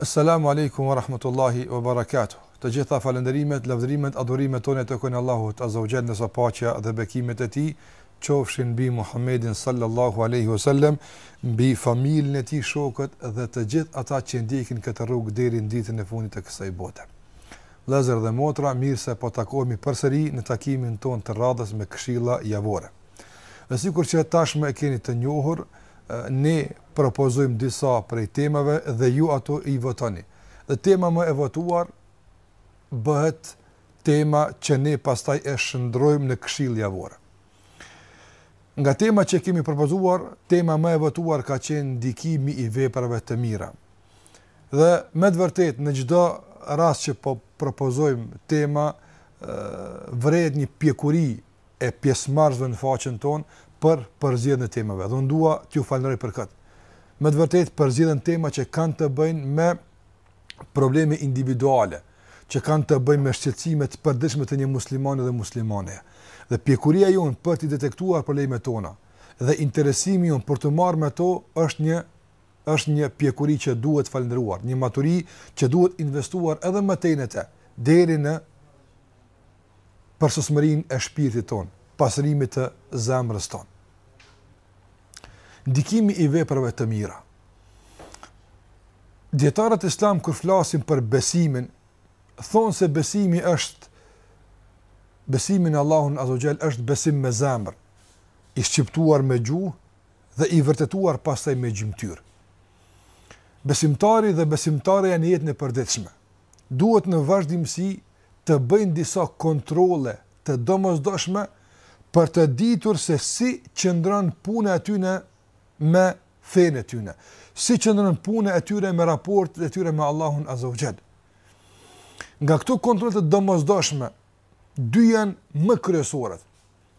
Esselamu Alejkum wa Rahmatullahi wa Barakatuh Të gjitha falënderimet, lavdërimet, adhurimet tona i takojnë Allahut Azza wa Jall ndërsa paqja dhe bekimet e Tij qofshin mbi Muhammedin Sallallahu Alejhi wa Sallam, mbi familjen e tij, shokët dhe të gjithë ata që ndjekin këtë rrugë deri në ditën e fundit të kësaj bote. Vëllezër dhe motra, mirë se po takohemi përsëri në takimin tonë të radhës me këshilla javore. Dhe sikur që tashmë e keni të njohur, ne propozojmë disa prej temave dhe ju ato i votoni. Dhe tema më e votuar bëhet tema që ne pastaj e shndrojmë në këshillë javore. Nga tema që kemi propozuar, tema më e votuar ka qenë ndikimi i veprave të mira. Dhe me të vërtetë në çdo rast që po propozojmë tema, vërehet një pjekuri e pjesëmarrësve në faqen tonë për përzgjedhjen e temave. Dhe unë dua t'ju falënderoj për këtë. Me të vërtetë përzgjedhin tema që kanë të bëjnë me probleme individuale, që kanë të bëjnë me shqetësime të përditshme të një muslimani dhe muslimane. Dhe pjekuria jonë për t'i detektuar problemet tona dhe interesimi jonë për t'u marrë me to është një është një pjekuri që duhet falënderuar, një maturi që duhet investuar edhe më tej në të, deri në përsosmërinë e shpirtit tonë, pastrimit të zemrës tonë. Ndikimi i veprave të mira. Dijetarët islam kur flasin për besimin, thonë se besimi është, besimi në Allahun Azza wa Jall është besim me zemër, i shqiptuar me gjuhë dhe i vërtetuar pastaj me gjymtyrë. Besimtari dhe besimtarja në jetën e përditshme, duhet në vazhdimësi të bëjnë disa kontrolle të domosdoshme për të ditur se si qëndron puna e tyre me fenë e tyre, si qëndron puna e tyre me raportet e tyre me Allahun Azza wa Jall. Nga këto kontrolle të domosdoshme, dy janë më kryesoret.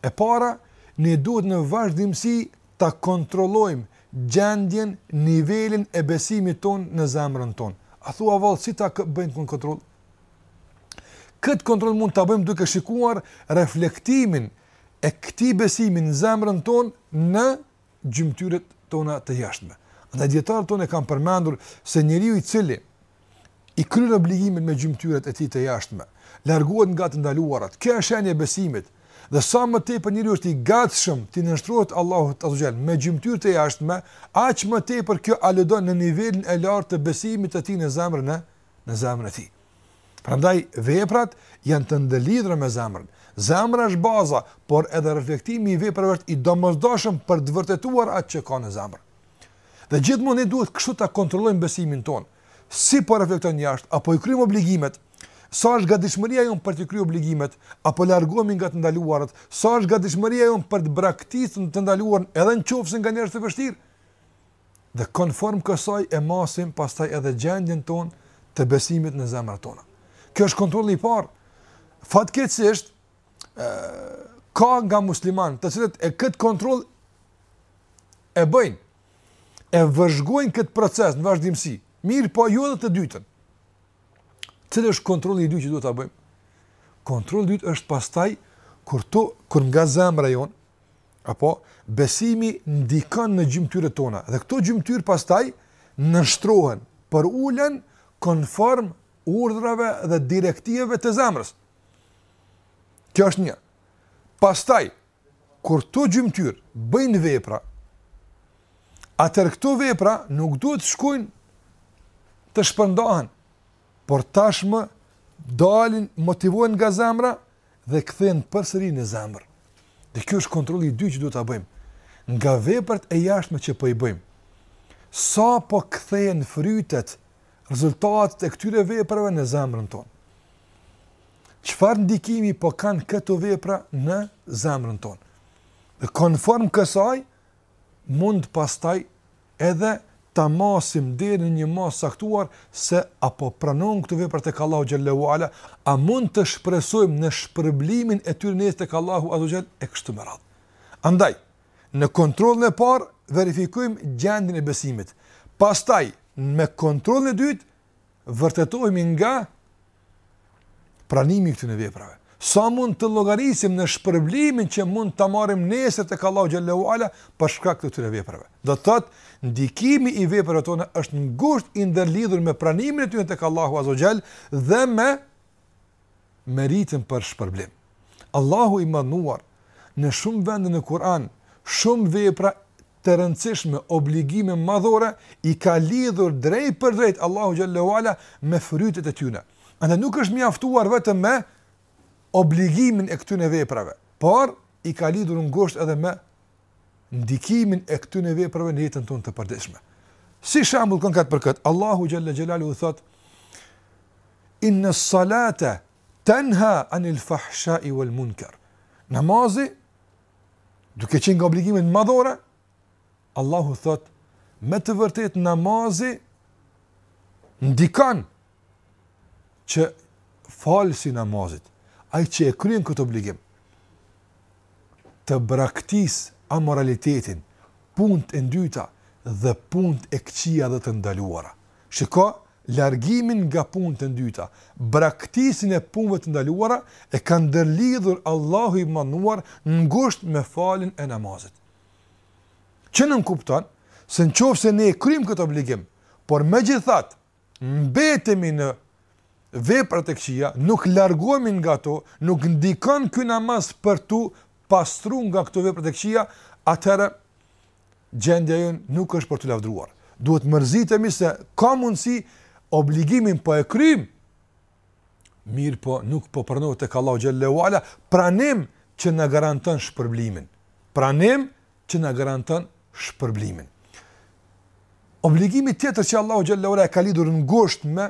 E para, ne duhet në vazhdimësi ta kontrollojmë gjendjen, nivelin e besimit tonë në zemrën tonë. A thua vallë si ta bëjmë këtë kontroll? Këtë kontroll mund ta bëjmë duke shikuar reflektimin e këtij besimi në zemrën tonë në gjymtyrët tona të jashtme. Andaj dijetarët tanë e kanë përmendur se njeriu i cili i kryen obligimin me gjymtyrët e tij të jashtme, largohet nga të ndaluarat. Kjo është shenjë e besimit. Dhe sa më tepër njeriu është i gatshëm t'i nënshtrohet Allahut Azza wa Jall me gjymtyrë të jashtme, aq më tepër kjo aludon në nivelin e lartë të besimit të tij në zemrën e në zemrën e tij. Prandaj veprat janë të ndëlidhura me zemrën. Zemra është baza, por edhe reflektimi i veprave është i domosdoshëm për të vërtetuar atë që ka në zemër. Dhe gjithmonë ne duhet kështu ta kontrollojmë besimin tonë. Si po reflekton jashtë, a po i kryejmë obligimet? Sa është gatishmëria jonë për të kryer obligimet, a po largohemi nga të ndaluarat? Sa është gatishmëria jonë për të braktisur të ndaluarën edhe në qoftë se na vjen rëndë, vështirë? dhe konform kësaj e masim pastaj edhe gjendjen tonë të besimit në zemrat tona. Ky është kontrolli i parë. Fatkeqësisht ë ka nga muslimanë të cilët e këtë kontroll e bëjnë e vëzhgojnë këtë proces në vazhdimësi. Mirëpo jo edhe të dytën. Cili është kontrolli i dytë që duhet ta bëjmë? Kontrolli i dytë është pastaj kur të kur nga zemra jonë Apo besimi ndikon në gjymtyrët tona dhe këto gjymtyrë pastaj nënshtrohen përulen konform urdhrave dhe direktivave të zemrës. Kjo është një. Pastaj kur këto gjymtyrë bëjnë vepra, atëherë këto vepra nuk duhet të shkojnë të shpërndahen por tashmë dalin, motivohen nga zemra dhe kthehen përsëri në zemër. Dhe ky është kontrolli i dytë që duhet ta bëjmë. Nga veprat e jashtme që po i bëjmë, sa po kthehen frytet, rezultatet e këtyre veprave në zemrën tonë. Çfarë ndikimi po kanë këto vepra në zemrën tonë? Dhe konform kësaj, mund pastaj edhe ta masim deri në një masë të caktuar se a po pranohen këto vepra tek Allahu xhel-le ue ala, a mund të shpresojmë në shpërblimin e tyre nesër tek Allahu azze ue xhel e kështu me radhë. Andaj, në kontrollin e parë verifikojmë gjendjen e besimit. Pastaj, me kontrollin e dytë vërtetohemi nga pranimi i këtyre veprave. Sa mund të llogarisim në shpërblimin që mund ta marrim nesër tek Allahu xhel-le ue ala për shkak të këtyre veprave. Do të thotë, ndikimi i veprave tona është ngushtë i ndërlidhur me pranimin e tyne tek Allahu azze ue xhel dhe me meritën për shpërblim. Allahu i Madhënuar në shumë vende në Kur'an, shumë vepra të rëndësishme, obligime madhore i ka lidhur drejtpërdrejt Allahu xhel-le ue ala me frytet e tyne. Andaj nuk është mjaftuar vetëm me obligimin e këtyne veprave, por i ka lidhur ngushtë edhe me ndikimin e këtyne veprave në jetën tonë të përditshme. Si shembull konkret për këtë, Allahu xhel-le xhelaluhu thotë: Inna salate tenha anil fahshai wal munker. Namazi duke qenë nga obligimet madhore, Allahu thotë, me të vërtetë namazi ndikan që falësi i namazit, ai që e kryen këtë obligim, të braktisë amoralitetin, punët e ndyta dhe punët e këqija dhe të ndaluara. Shiko largimin nga punët e ndyta, braktisjen e punëve të ndaluara e ka ndërlidhur Allahu i Madhëruar ngushtë me faljen e namazit. Që nënkupton se në qoftë se ne e kryjmë këtë obligim, por megjithatë mbetemi në veprat e këqija, nuk largohemi nga to, nuk ndikon ky namaz për t'u pastruar nga këto vepra të këqija, atëherë gjendja jonë nuk është për t'u lavdëruar. Duhet mërzitemi se ka mundësi obligimin po e kryejmë, mirëpo nuk po pranohet tek Allahu xhelle ue ala, pranim që na garanton shpërblimin. Pranim që na garanton shpërblimin. Obligimi tjetër që Allahu xhelle ue ala e ka lidhur ngushtë me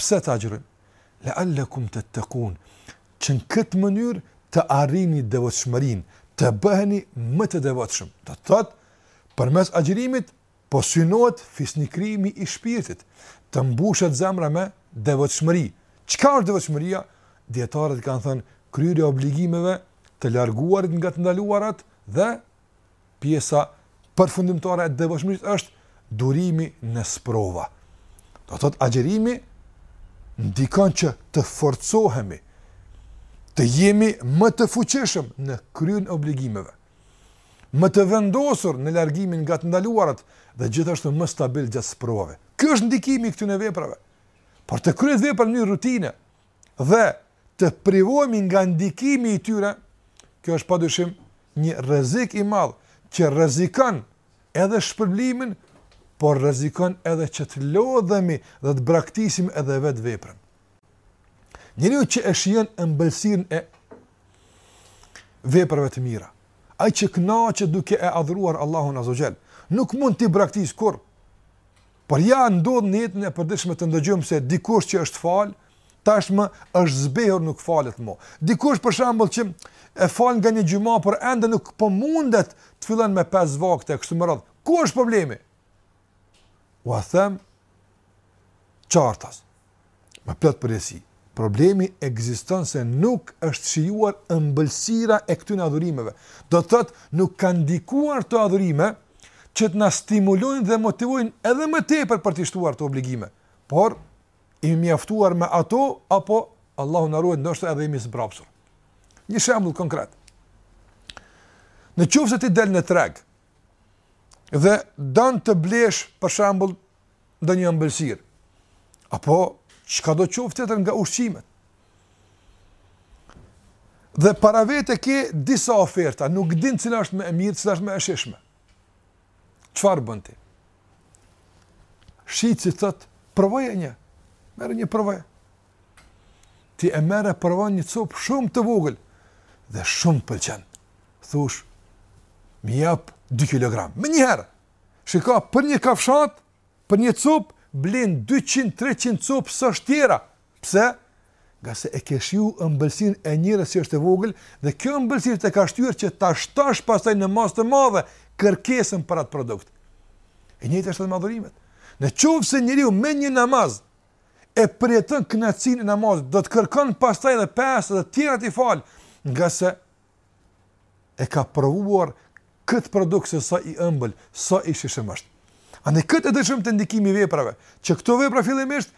Pse të agjërojmë? Leallekum tettekun, që në këtë mënyrë të arrini devotshmërinë, të bëheni më të devotshëm. Do të thotë, përmes agjërimit po synohet fisnikrimi i shpirtit, të mbushet zemra me devotshmëri. Çka është devotshmëria? Dijetarët kanë thënë kryerja e obligimeve, të larguarit nga të ndaluarat dhe pjesa përfundimtare e devotshmërisë është durimi në sprova. Do të thotë agjërimi ndikon që të forcohemi, të jemi më të fuqishëm në kryerjen e obligimeve, më të vendosur në largimin nga të ndaluarat dhe gjithashtu më stabilë gjatë sprovave. Kjo është ndikimi i këtyre veprave. Por të kryhet vepra në mënyrë rutine, dhe të privohemi nga ndikimi i tyre, kjo është pa dyshim një rrezik i madh që rrezikon edhe shpërblimin, por rrezikon edhe që të lodhemi dhe të braktisim edhe vetë veprën. Njeriu që e shijon ëmbëlsirën e veprave të mira, ai që kënaqet duke e adhuruar Allahun Azze ue Xhel, nuk mund t'i braktisë kurrë Por ja ndodh në jetën e përditshme të ndëgjojmë se dikush që është fal, tashmë është zbehur nuk falet më. Dikush për shembull që e fal nga një xhuma por ende nuk po mundet të fillon me pesë vakte kështu me radhë. Ku është problemi? Ua them qartas. me plot përgjegjësi, problemi ekziston se nuk është shijuar ëmbëlsira e këtyre adhurimeve. Do të thotë, nuk kanë ndikuar këto adhurime që të na stimulojnë dhe motivojnë edhe më tepër për t'i shtuar këto obligime. Por jemi mjaftuar me ato apo Allahu na ruajt ndoshta edhe jemi zmbrapsur. Një shembull konkret. Në qoftë se ti del në treg dhe don të blesh për shembull ndonjë ëmbëlsirë, apo çkado qoftë tjetër nga ushqimet. Dhe para vete ke disa oferta, nuk din cila është më e mirë, cila është më e shijshme. Çfarë bën ti? Shitësi thotë, provoje një, merre një provoje. Ti e merr e provon një copë shumë të vogël, dhe shumë të pëlqen. Thush, më jep 2 kg, menjëherë, Shiko, për një kafshatë, për një copë, blen 200-300 copë sosh tjera. Pse? Ngase e ke shiju ëmbëlsinë e njërës që është e vogël, dhe kjo ëmbëlsirë të ka shtyrë që ta shtosh pastaj në masë të madhe kërkesën për atë produkt. E njëjtë është edhe me adhurimet. Në qoftë se njeriu me një namaz, e përjeton kënaqësinë e namazit, do të kërkon pastaj edhe pesë të tjera t'i falë, ngase e ka provuar këtë produkt se sa i ëmbël, sa i shijshëm është. Andaj këtë e deshëm te ndikimi i veprave, që këto vepra fillimisht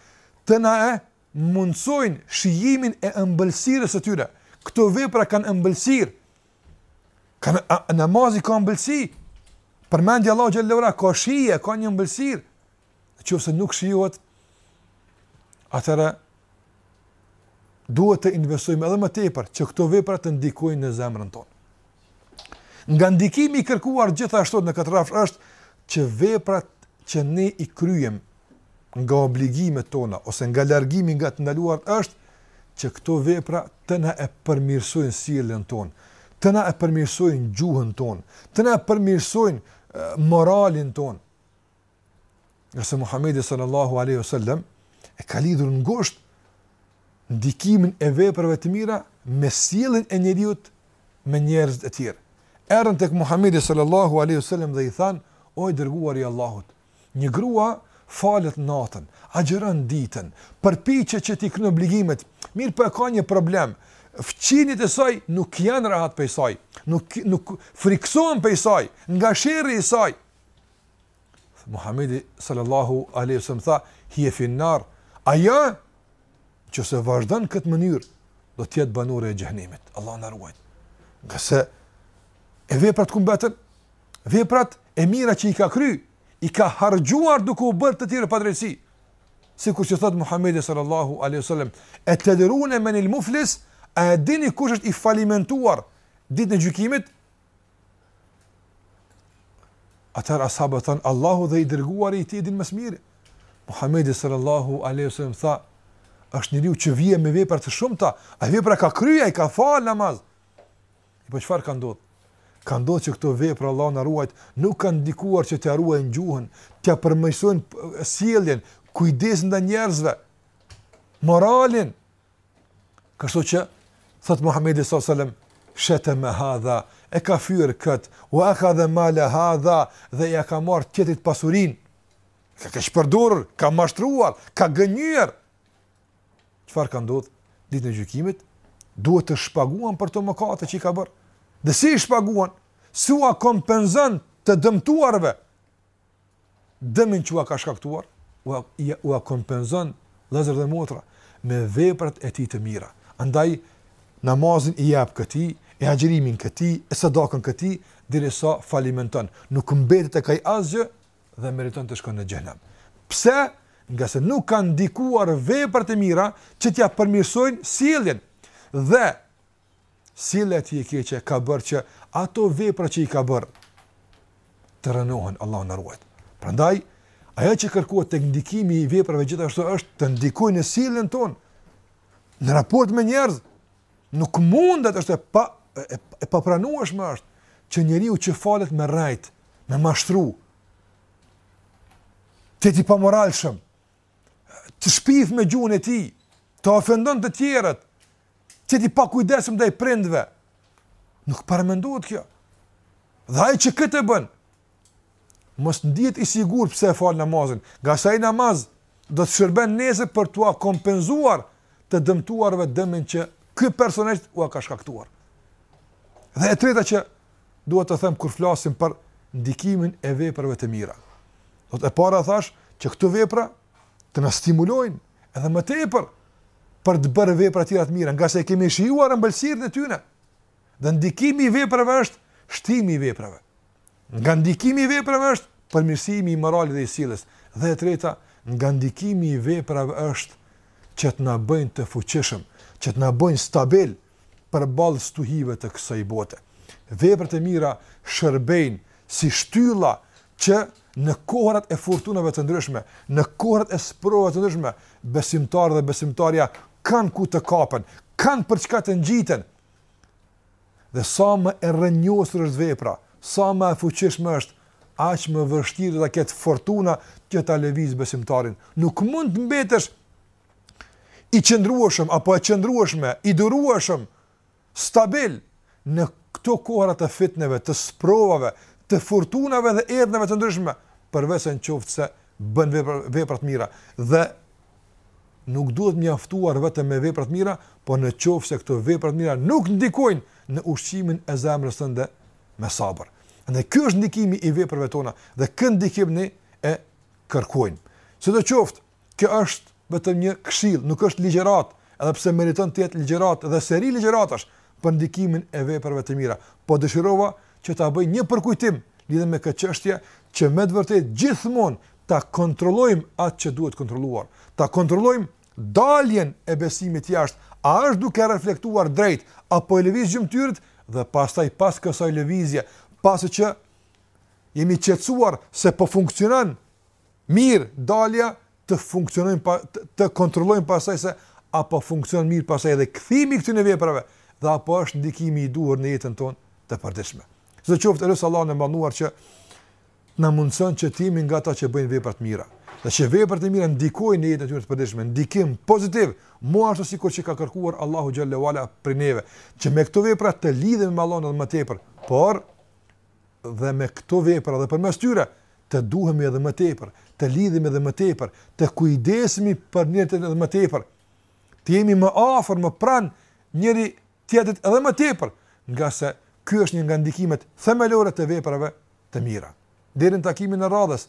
të na e mundësojnë shijimin e ëmbëlsirës së tyre. Këto vepra kanë ëmbëlsirë, kanë namazi ka ëmbëlsi, përmendja e Allahut xhele ve ala ka shije, ka një ëmbëlsirë, Në qoftë se nuk shijohet, atëherë duhet të investojmë edhe më tepër që këto vepra të ndikojnë në zemrën tonë. Nga ndikimi i kërkuar gjithashtu në këtë rrafsh është që veprat që ne i kryem nga obligimet tona ose nga largimi nga të ndaluarat është që këto vepra të na e përmirësojnë sjelljen tonë, të na e përmirësojnë gjuhën tonë, të na e përmirësojnë moralin tonë. Ngase Muhammedi sallallahu aleyhu sallem e ka lidhur ngusht ndikimin e veprave të mira me sjelljen e njeriut me njerëzit e tjerë. Erdhën tek Muhammedi sallallahu aleyhu sallem dhe i thanë, o i dërguar i Allahut, një grua falet natën, agjeron ditën, përpiqet që t'i kryen obligimet, mirëpo e ka një problem, fqinjët e saj nuk janë rahat prej saj, nuk, nuk, friksohen prej saj, nga sherri i saj, Muhamedi sallallahu alaihi wasallam tha, "Hije fin-nar." Ajo që e vazhdon këtë mënyrë do të jetë banore e xhehnemit. Allahu na ruajt. Ngase veprat ku mbetën? Veprat e mira që i ka kry, i ka harxhuar duke u bërë të tjerëve padrejtësi. Sikur që thotë Muhamedi sallallahu alaihi wasallam, "E tedrune menil muflis, a e dini kush është i falimentuar ditën e gjykimit?" Atëherë as'habët thanë, Allahu dhe i dërguari i tij e din më së miri. Muhammedi sallallahu aleyhi sallam tha, është njeriu që vje me vepra të shumta, a vepra ka kry, ai ka falë namaz. E po çfarë ka ndodhë? Ka ndodhë që këto vepra Allahu na ruajt, nuk kanë ndikuar që ta ruajnë gjuhën, ta përmirësojnë sjelljen, kujdesin ndaj njerëzve, moralin, Kështu që thotë Muhamedi sallallahu alaihi wasallam sheteme hadha e ka fyer kët ue ehadhe male hadha dhe ia ka marrë tjetrit pasurinë ka keqpërdor ka mashtruar ka gënjyer çfarë ka ndodh ditën e gjykimit duhet të shpaguan për ato mëkate që i ka bërë dhe si i shpaguan si ua kompenzon të dëmtuarve dëmin që ua ka shkaktuar, ua, ua kompenzon vllezër dhe motra me veprat e tij të mira. Andaj, namazin i jep këtij, e agjërimin këtij, e sadakën këtij, derisa falimenton. Nuk mbetet te ky asgjë dhe meriton të shkon në xhehnem. Pse? Ngase nuk kanë ndikuar veprat e mira që t'ia përmirësojnë sjelljen. Dhe, Sjellja e tij e keqe ka bërë që ato vepra që i ka bërë të rënohen, Allahu na ruajt. Prandaj ajo që kërkohet tek ndikimi i veprave gjithashtu është të ndikojë në sjelljen tonë, në raport me njerëz. Nuk mundet është e pa e, e papranueshme është që njeriu që falet me rrejt, me mashtru, të jetë i pamoralshëm, të shpif me gjuhën e tij, të ofendon të tjerët, Të jetë i pakujdesshëm ndaj prindve. Nuk paramendohet kjo. Dhe ai që këtë e bën, mos të ndihet i sigurt pse e fal namazin. Ngase ai namaz do të shërben nesër për t'ua kompenzuar të dëmtuarve dëmin që ky personisht ua ka shkaktuar. Dhe e treta që duhet ta them kur flasim për ndikimin e veprave të mira. Do të e para thashë që këto vepra të na stimulojnë Edhe më tepër për të bërë vepra të tjera të mira, ngase kemi shijuar ëmbëlsirën e tyre. Dhe ndikimi i veprave është shtimi i veprave. Nga ndikimi i veprave është përmirësimi i moralit dhe i sjelljes. Dhe e treta, nga ndikimi i veprave është që të na bëjnë të fuqishëm, që të na bëjnë stabil, përballë stuhive të kësaj bote. Veprat e mira shërbejnë si shtylla që në kohërat e furtunave të ndryshme, në kohërat e sprovave të ndryshme, besimtarët dhe besimtarja kanë ku të kapen, kanë për çka të ngjiten. Dhe sa më e rrënjosur është vepra, sa më e fuqishme është, aq më vështirë do ta ketë fortuna që ta lëviz besimtarin. Nuk mund të mbetesh i qëndrueshëm apo e qëndrueshme, i durueshëm, stabil në këto kohëra të fitneve, të sprovave, të furtunave dhe erërave të ndryshme, përveçse në qoftë se bën vepra të mira dhe nuk duhet mjaftuar vetëm me vepra të mira, po në qoftë se këto vepra të mira nuk ndikojnë në ushqimin e zemrës tënde me sabër. Dhe ky është ndikimi i veprave tona dhe këtë ndikim ne e kërkojmë. Sidoqoftë, Kjo është vetëm një këshillë, nuk është ligjëratë, edhe pse meriton të jetë ligjëratë dhe seri ligjëratash për ndikimin e veprave të mira, po dëshirova që ta bëj një përkujtim lidhur me këtë çështje që me të vërtetë gjithmonë ta kontrollojmë atë që duhet kontrolluar, ta kontrollojmë daljen e besimit jashtë, a është duke reflektuar drejt a po i lëviz gjymtyrët dhe pastaj pas kësaj lëvizje, pasi që jemi qetësuar se po funksionon mirë dalja, të funksionojnë pa të kontrollojmë pastaj se a po funksionon mirë pastaj edhe kthimi i këtyre veprave dhe a po është ndikimi i duhur në jetën tonë të përditshme. Sidoqoftë, e lus Allahun e madhëruar që të na mundësojë që të jemi nga ata që bëjnë vepra të mira. Dhe që veprat e mira ndikojnë në jetën e tyre të përditshme, ndikim pozitiv, mu ashtu sikur që ka kërkuar Allahu xhel-le ue ala prej neve, që me këto vepra të lidhemi me Allahun edhe më tepër, por dhe me këto vepra dhe përmes tyre të duhemi edhe më tepër, të lidhemi edhe më tepër, të kujdesemi për njëri tjetrin edhe më tepër. Të jemi më afër, më pranë njëri tjetrit edhe më tepër, ngase ky është një nga ndikimet themelore të veprave të mira. Deri në takimin e radhës,